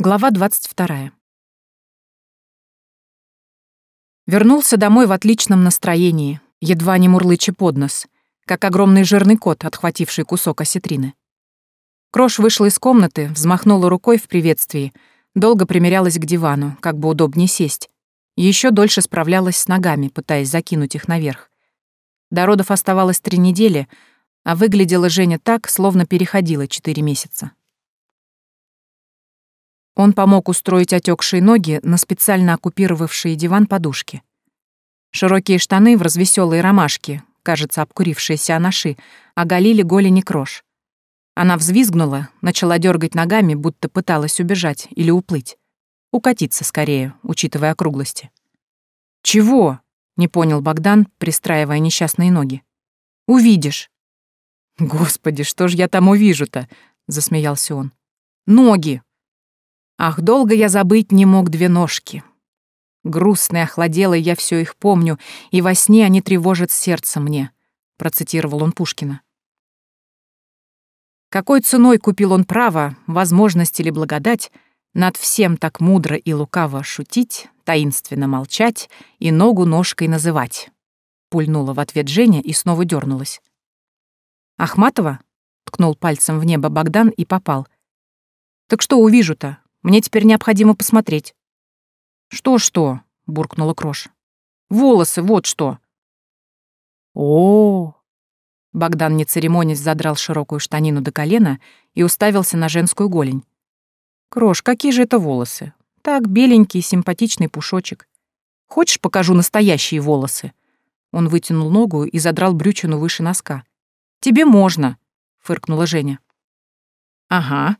Глава 22. Вернулся домой в отличном настроении, едва не мурлыча под нос, как огромный жирный кот, отхвативший кусок осетрины. Крош вышла из комнаты, взмахнула рукой в приветствии, долго примерялась к дивану, как бы удобнее сесть. Еще дольше справлялась с ногами, пытаясь закинуть их наверх. До родов оставалось три недели, а выглядела Женя так, словно переходила четыре месяца. Он помог устроить отекшие ноги на специально оккупировавшие диван подушки. Широкие штаны в развеселые ромашки, кажется, обкурившиеся анаши, оголили голени крош. Она взвизгнула, начала дергать ногами, будто пыталась убежать или уплыть. Укатиться скорее, учитывая округлости. «Чего?» — не понял Богдан, пристраивая несчастные ноги. «Увидишь». «Господи, что ж я там увижу-то?» — засмеялся он. «Ноги!» Ах, долго я забыть не мог две ножки. Грустные, охладелые, я все их помню, и во сне они тревожат сердце мне, процитировал он Пушкина. Какой ценой купил он право, возможность или благодать над всем так мудро и лукаво шутить, таинственно молчать и ногу ножкой называть? Пульнула в ответ Женя и снова дернулась. «Ахматова?» — ткнул пальцем в небо Богдан и попал. «Так что увижу-то? Мне теперь необходимо посмотреть». «Что-что?» — буркнула Крош. «Волосы, вот что!» о, -о, -о Богдан, не церемонясь, задрал широкую штанину до колена и уставился на женскую голень. «Крош, какие же это волосы? Так, беленький, симпатичный пушочек. Хочешь, покажу настоящие волосы?» Он вытянул ногу и задрал брючину выше носка. «Тебе можно», — фыркнула Женя. «Ага,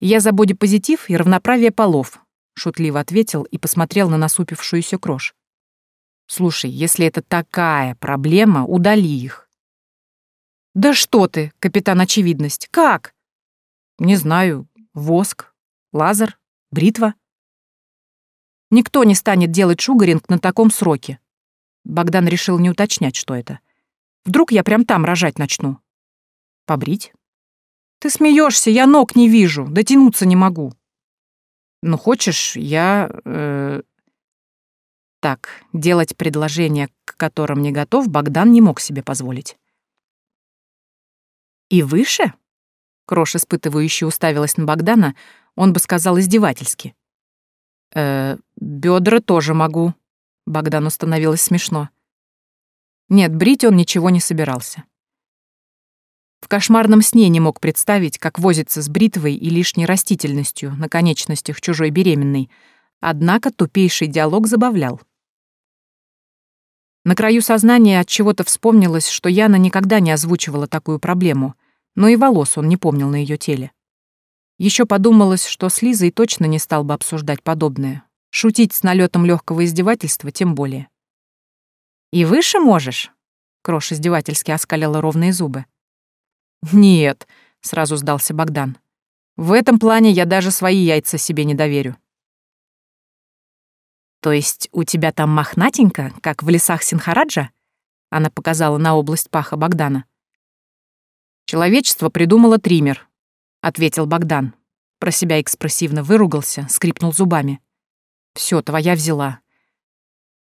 «Я за бодипозитив и равноправие полов», — шутливо ответил и посмотрел на насупившуюся крош. «Слушай, если это такая проблема, удали их». «Да что ты, капитан Очевидность, как?» «Не знаю, воск, лазер, бритва». «Никто не станет делать шугаринг на таком сроке». Богдан решил не уточнять, что это. «Вдруг я прям там рожать начну?» «Побрить?» Ты смеешься, я ног не вижу, дотянуться не могу. Ну, хочешь, я... Э... Так, делать предложение, к которым не готов, Богдан не мог себе позволить. «И выше?» Крош, испытывающе уставилась на Богдана, он бы сказал издевательски. «Э, бедра тоже могу», — Богдану становилось смешно. Нет, брить он ничего не собирался. В кошмарном сне не мог представить, как возится с бритвой и лишней растительностью на конечностях чужой беременной, однако тупейший диалог забавлял. На краю сознания от чего-то вспомнилось, что Яна никогда не озвучивала такую проблему, но и волос он не помнил на ее теле. Еще подумалось, что с Лизой точно не стал бы обсуждать подобное. Шутить с налетом легкого издевательства тем более. «И выше можешь?» Крош издевательски оскалила ровные зубы. «Нет», — сразу сдался Богдан. «В этом плане я даже свои яйца себе не доверю». «То есть у тебя там мохнатенько, как в лесах Синхараджа?» Она показала на область паха Богдана. «Человечество придумало триммер», — ответил Богдан. Про себя экспрессивно выругался, скрипнул зубами. «Всё, твоя взяла.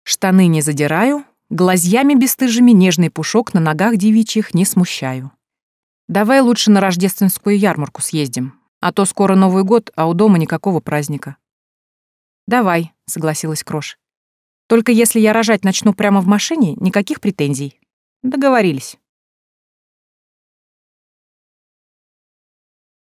Штаны не задираю, глазьями бесстыжими нежный пушок на ногах девичьих не смущаю». Давай лучше на рождественскую ярмарку съездим, а то скоро Новый год, а у дома никакого праздника. Давай, согласилась Крош. Только если я рожать начну прямо в машине, никаких претензий. Договорились.